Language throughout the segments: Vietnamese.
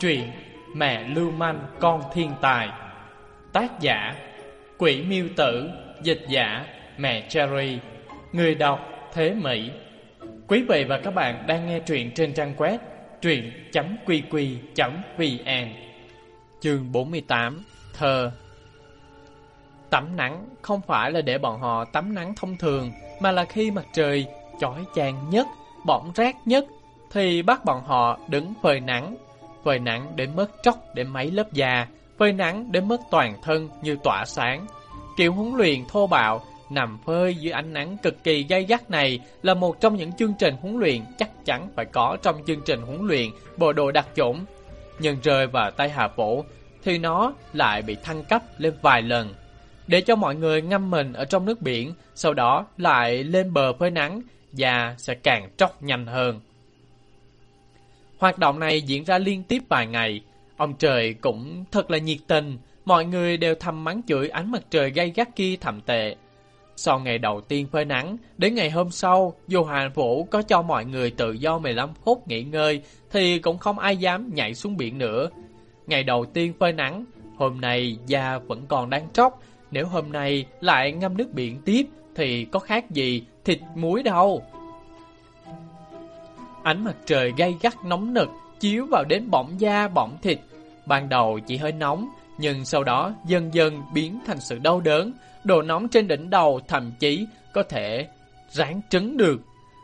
Truyện Mẹ Lưu Manh Con Thiên Tài. Tác giả Quỷ Miêu Tử. Dịch giả Mẹ Cherry. Người đọc Thế Mỹ. Quý vị và các bạn đang nghe truyện trên trang web truyện.qq.vn Chương 48 Thơ. Tắm nắng không phải là để bọn họ tắm nắng thông thường Mà là khi mặt trời chói chang nhất, bỏng rát nhất thì bắt bọn họ đứng phơi nắng Phơi nắng đến mất tróc để mấy lớp da Phơi nắng đến mất toàn thân như tỏa sáng Kiểu huấn luyện thô bạo Nằm phơi dưới ánh nắng cực kỳ gay gắt này là một trong những chương trình huấn luyện chắc chắn phải có trong chương trình huấn luyện bộ đội đặc chủng. Nhưng rơi vào tay Hà Vũ thì nó lại bị thăng cấp lên vài lần. Để cho mọi người ngâm mình ở trong nước biển, sau đó lại lên bờ phơi nắng, da sẽ càng tróc nhanh hơn. Hoạt động này diễn ra liên tiếp vài ngày. Ông trời cũng thật là nhiệt tình, mọi người đều thầm mắng chửi ánh mặt trời gay gắt kia thầm tệ. Sau ngày đầu tiên phơi nắng, đến ngày hôm sau, dù Hà Vũ có cho mọi người tự do 15 phút nghỉ ngơi, thì cũng không ai dám nhảy xuống biển nữa. Ngày đầu tiên phơi nắng, hôm nay da vẫn còn đang tróc, nếu hôm nay lại ngâm nước biển tiếp, thì có khác gì thịt muối đâu. Ánh mặt trời gay gắt nóng nực, chiếu vào đến bỏng da bỏng thịt. Ban đầu chỉ hơi nóng, nhưng sau đó dần dần biến thành sự đau đớn, độ nóng trên đỉnh đầu thậm chí có thể ráng trứng được.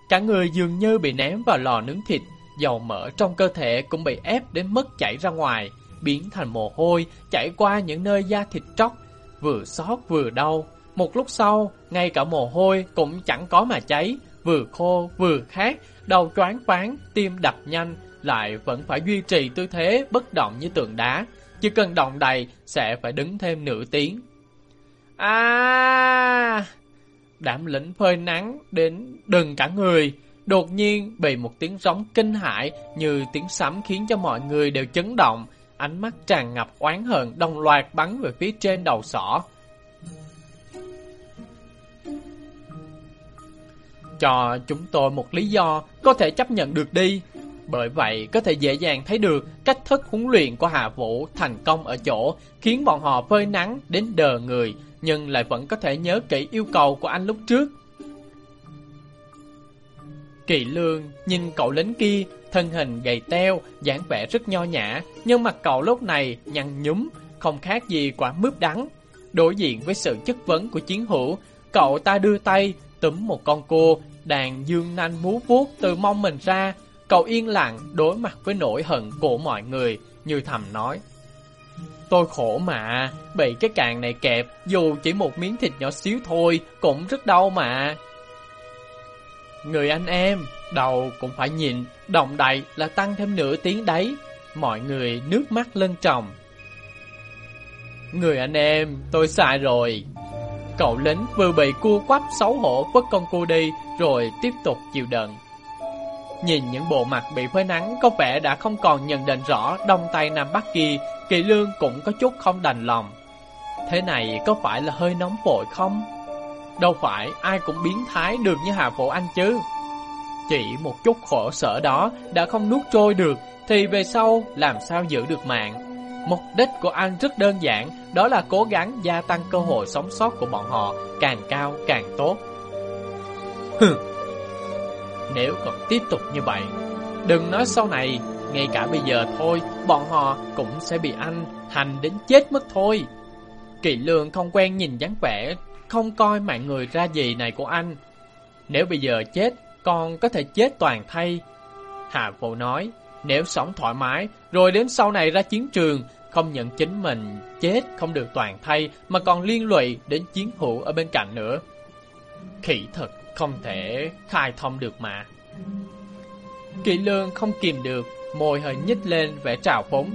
Cả người dường như bị ném vào lò nướng thịt, dầu mỡ trong cơ thể cũng bị ép đến mức chảy ra ngoài, biến thành mồ hôi, chảy qua những nơi da thịt tróc, vừa xót vừa đau. Một lúc sau, ngay cả mồ hôi cũng chẳng có mà cháy, vừa khô vừa khát, đầu choáng váng, tim đập nhanh, lại vẫn phải duy trì tư thế bất động như tượng đá. Chỉ cần động đậy sẽ phải đứng thêm nửa tiếng. À! Đảm lĩnh phơi nắng đến đừng cả người. Đột nhiên bị một tiếng rống kinh hãi như tiếng sấm khiến cho mọi người đều chấn động. Ánh mắt tràn ngập oán hận đồng loạt bắn về phía trên đầu sỏ. Cho chúng tôi một lý do có thể chấp nhận được đi. Bởi vậy có thể dễ dàng thấy được cách thức huấn luyện của Hà Vũ thành công ở chỗ khiến bọn họ phơi nắng đến đờ người nhưng lại vẫn có thể nhớ kỹ yêu cầu của anh lúc trước. Kỳ lương nhìn cậu lính kia, thân hình gầy teo, dáng vẻ rất nho nhã, nhưng mặt cậu lúc này nhăn nhúm, không khác gì quả mướp đắng. Đối diện với sự chất vấn của chiến hữu, cậu ta đưa tay, túm một con cô, đàn dương nanh mú vuốt từ mông mình ra. Cậu yên lặng đối mặt với nỗi hận của mọi người, như thầm nói. Tôi khổ mà, bị cái càng này kẹp, dù chỉ một miếng thịt nhỏ xíu thôi, cũng rất đau mà. Người anh em, đầu cũng phải nhìn, động đậy là tăng thêm nửa tiếng đấy. Mọi người nước mắt lân tròng. Người anh em, tôi sai rồi. Cậu lính vừa bị cua quắp xấu hổ vứt con cua đi, rồi tiếp tục chịu đựng. Nhìn những bộ mặt bị phơi nắng có vẻ đã không còn nhận định rõ đông tây nam bắc kia, kỳ lương cũng có chút không đành lòng. Thế này có phải là hơi nóng vội không? Đâu phải ai cũng biến thái được như Hà Phổ Anh chứ. Chỉ một chút khổ sở đó đã không nuốt trôi được, thì về sau làm sao giữ được mạng? Mục đích của anh rất đơn giản, đó là cố gắng gia tăng cơ hội sống sót của bọn họ, càng cao càng tốt. Hừ, nếu còn tiếp tục như vậy, đừng nói sau này, ngay cả bây giờ thôi, bọn họ cũng sẽ bị anh hành đến chết mất thôi. Kỳ lương không quen nhìn dáng vẻ, không coi mạng người ra gì này của anh. Nếu bây giờ chết, còn có thể chết toàn thay. Hà Phụ nói, nếu sống thoải mái, rồi đến sau này ra chiến trường, không nhận chính mình chết không được toàn thay, mà còn liên lụy đến chiến hữu ở bên cạnh nữa. Khỉ thật không thể khai thông được mà. Kỳ lương không kìm được, môi hơi nhích lên vẻ trào phúng.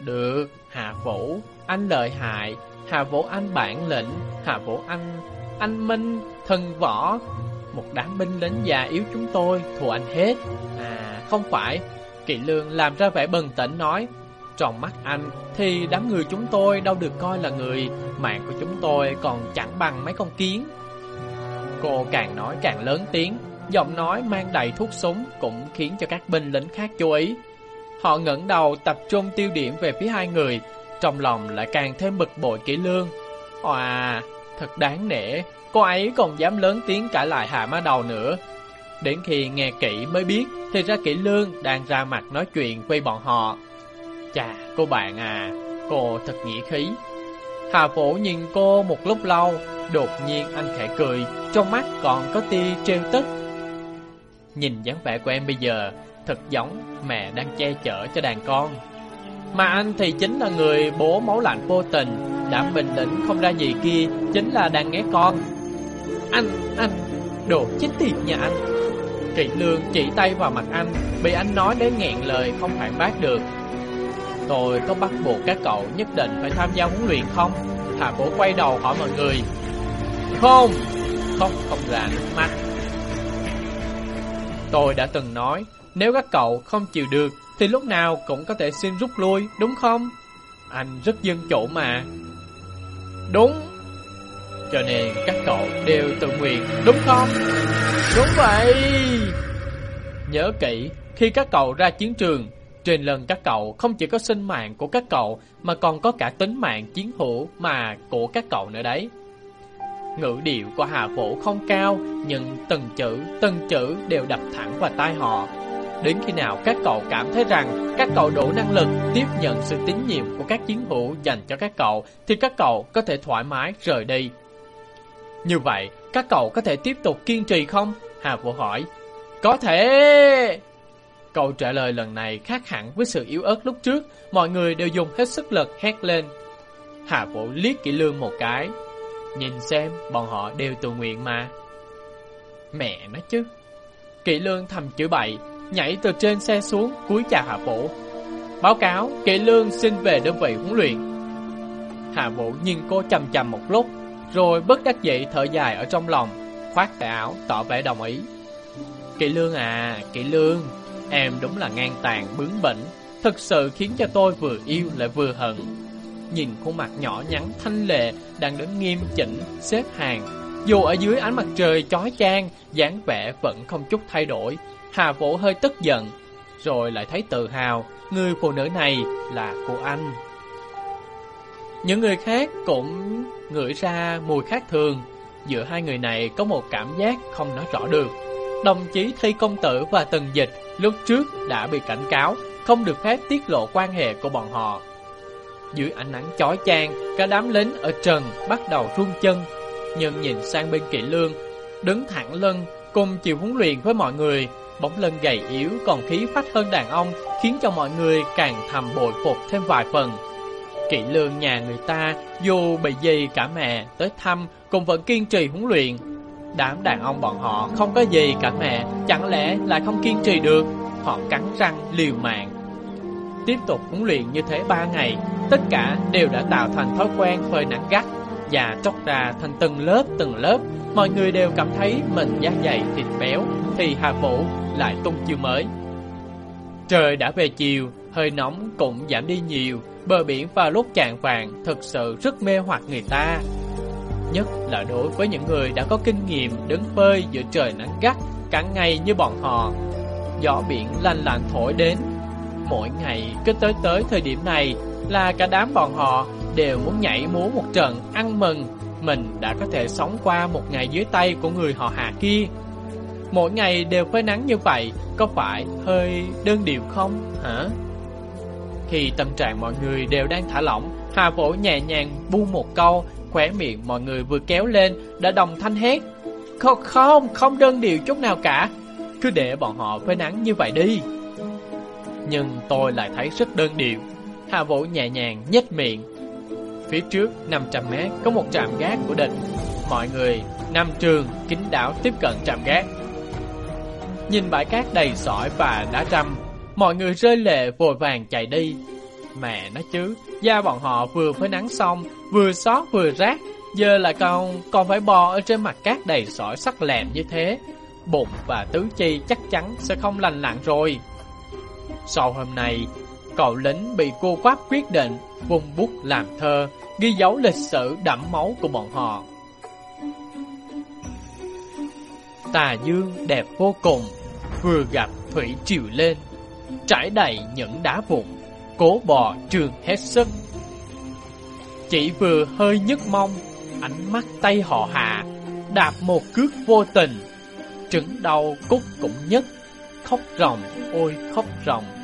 Được, Hạ Vũ, anh lợi hại, Hạ Vũ anh bản lĩnh, Hạ Vũ anh, anh Minh, thần võ. Một đám binh lính già yếu chúng tôi, thù anh hết. À, không phải, Kỳ lương làm ra vẻ bần tĩnh nói. Trong mắt anh thì đám người chúng tôi đâu được coi là người, mạng của chúng tôi còn chẳng bằng mấy con kiến. Cô càng nói càng lớn tiếng, giọng nói mang đầy thuốc súng cũng khiến cho các binh lính khác chú ý. Họ ngẩng đầu tập trung tiêu điểm về phía hai người, trong lòng lại càng thêm bực bội kỹ lương. Hòa, thật đáng nể, cô ấy còn dám lớn tiếng cãi lại hạ má đầu nữa. Đến khi nghe kỹ mới biết, thì ra kỹ lương đang ra mặt nói chuyện với bọn họ. Chà, cô bạn à, cô thật nghĩa khí. Hà Phổ nhìn cô một lúc lâu, đột nhiên anh khẽ cười, trong mắt còn có tia trêu tức. Nhìn dáng vẻ của em bây giờ, thật giống mẹ đang che chở cho đàn con. Mà anh thì chính là người bố máu lạnh vô tình, đã bình tĩnh không ra gì kia, chính là đang nghe con. Anh, anh, đồ chết tiệt nhà anh. Kỵ lương chỉ tay vào mặt anh, bị anh nói đến nghẹn lời không phản bác được. Tôi có bắt buộc các cậu nhất định phải tham gia huấn luyện không? Hạ Bổ quay đầu hỏi mọi người. Không, không, không là nước mắt. Tôi đã từng nói, nếu các cậu không chịu được, thì lúc nào cũng có thể xin rút lui, đúng không? Anh rất dân chủ mà. Đúng. Cho nên các cậu đều tự nguyện, đúng không? Đúng vậy. Nhớ kỹ, khi các cậu ra chiến trường, trên lần các cậu không chỉ có sinh mạng của các cậu mà còn có cả tính mạng chiến hữu mà của các cậu nữa đấy. Ngữ điệu của Hà Phổ không cao nhưng từng chữ, từng chữ đều đập thẳng vào tai họ. Đến khi nào các cậu cảm thấy rằng các cậu đủ năng lực tiếp nhận sự tín nhiệm của các chiến hữu dành cho các cậu thì các cậu có thể thoải mái rời đi. Như vậy, các cậu có thể tiếp tục kiên trì không? Hà Vũ hỏi. Có thể! Câu trả lời lần này khác hẳn với sự yếu ớt lúc trước, mọi người đều dùng hết sức lực hét lên. Hà Vũ liếc kỹ lương một cái. Nhìn xem, bọn họ đều tự nguyện mà. Mẹ nó chứ. Kỵ lương thầm chữ bậy, nhảy từ trên xe xuống, cúi chào Hạ Vũ. Báo cáo, Kỵ lương xin về đơn vị huấn luyện. Hạ Vũ nhìn cô chầm chầm một lúc, rồi bất đắc dĩ thở dài ở trong lòng, khoát tay áo, tỏ vẻ đồng ý. Kỵ lương à, kỵ lương, em đúng là ngang tàn bướng bỉnh, thực sự khiến cho tôi vừa yêu lại vừa hận. Nhìn khuôn mặt nhỏ nhắn thanh lệ đang đứng nghiêm chỉnh, xếp hàng, dù ở dưới ánh mặt trời chói chang, dáng vẻ vẫn không chút thay đổi. Hà Vũ hơi tức giận, rồi lại thấy tự hào, người phụ nữ này là của anh. Những người khác cũng ngửi ra mùi khác thường, giữa hai người này có một cảm giác không nói rõ được. Đồng chí Thi Công Tử và Tần Dịch lúc trước đã bị cảnh cáo không được phép tiết lộ quan hệ của bọn họ. Dưới ánh nắng chói chang, cả đám lính ở trần bắt đầu run chân, nhưng nhìn sang bên kỵ lương, đứng thẳng lưng cùng chịu huấn luyện với mọi người, bóng lưng gầy yếu còn khí phách hơn đàn ông, khiến cho mọi người càng thầm bội phục thêm vài phần. Kỵ lương nhà người ta, dù bị gì cả mẹ tới thăm, cũng vẫn kiên trì huấn luyện. Đám đàn ông bọn họ không có gì cả mẹ, chẳng lẽ lại không kiên trì được? Họ cắn răng liều mạng. Tiếp tục huấn luyện như thế ba ngày, tất cả đều đã tạo thành thói quen phơi nắng gắt và tróc ra thành từng lớp từng lớp. Mọi người đều cảm thấy mình da dày thịt béo, thì Hà Vũ lại tung chiêu mới. Trời đã về chiều, hơi nóng cũng giảm đi nhiều, bờ biển vào lúc chạng vàng thực sự rất mê hoặc người ta. Nhất là đối với những người đã có kinh nghiệm đứng phơi giữa trời nắng gắt cả ngày như bọn họ. Gió biển lanh lạnh thổi đến. Mỗi ngày cứ tới tới thời điểm này là cả đám bọn họ đều muốn nhảy múa một trận ăn mừng mình đã có thể sống qua một ngày dưới tay của người họ hạ kia. Mỗi ngày đều phơi nắng như vậy, có phải hơi đơn điệu không, hả? Khi tâm trạng mọi người đều đang thả lỏng, Hà Phổ nhẹ nhàng buông một câu, Khóe miệng mọi người vừa kéo lên, đã đồng thanh hét. Không, không, không đơn điệu chút nào cả, cứ để bọn họ phơi nắng như vậy đi. Nhưng tôi lại thấy rất đơn điệu. Hà Vũ nhẹ nhàng nhếch miệng, Phía trước 500 mét có một trạm gác của địch. Mọi người Nam trường kín đảo tiếp cận trạm gác. Nhìn bãi cát đầy sỏi và đá răm, mọi người rơi lệ vội vàng chạy đi. Mẹ nó chứ, da bọn họ vừa phơi nắng xong, vừa xót vừa rác, giờ lại còn còn phải bò ở trên mặt cát đầy sỏi sắc lẹm như thế. Bụng và tứ chi chắc chắn sẽ không lành lặn rồi. Sau hôm nay, cậu lính bị cô quáp quyết định vùng bút làm thơ, ghi dấu lịch sử đẫm máu của bọn họ. Tà dương đẹp vô cùng, vừa gặp thủy triều lên. trải đầy những đá vụn, cố bò trường hết sức. Chỉ vừa hơi nhức mông, ánh mắt tay họ hạ, đạp một cước vô tình, trứng đau cúc cũng nhất, khóc ròng ôi khóc ròng.